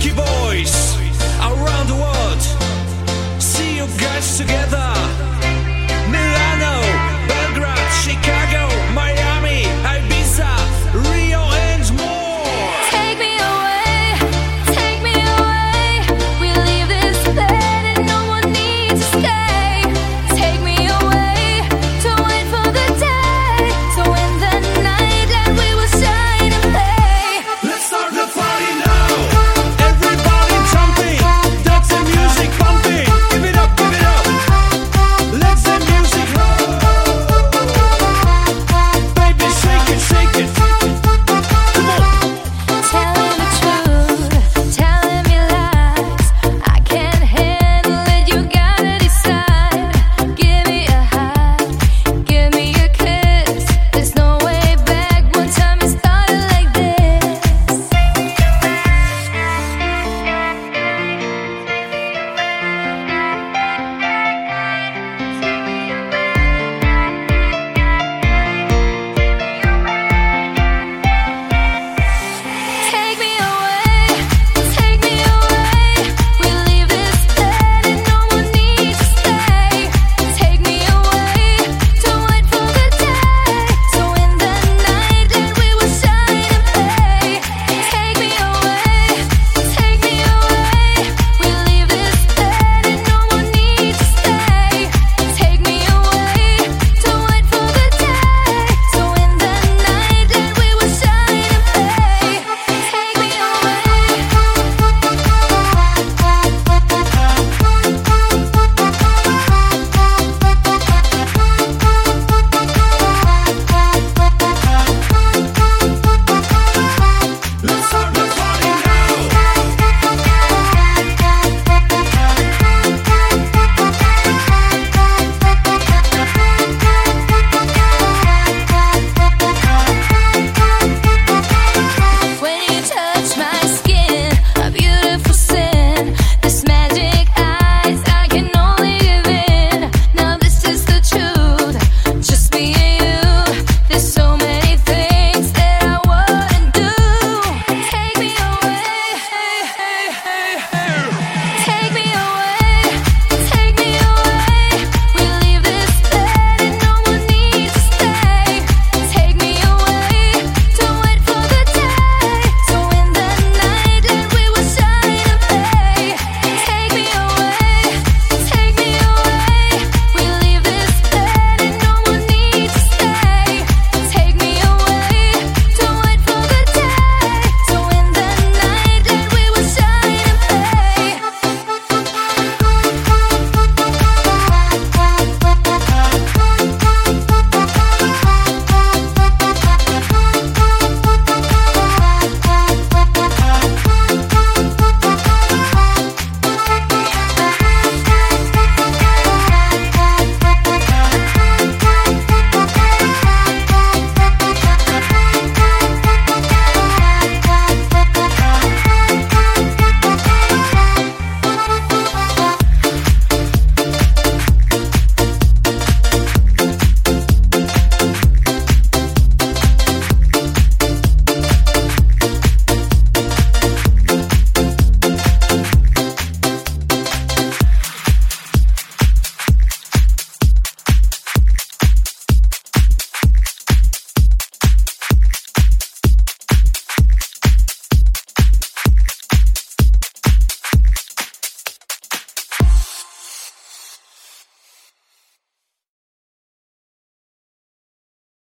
Ricky Boys around the world. See you guys together.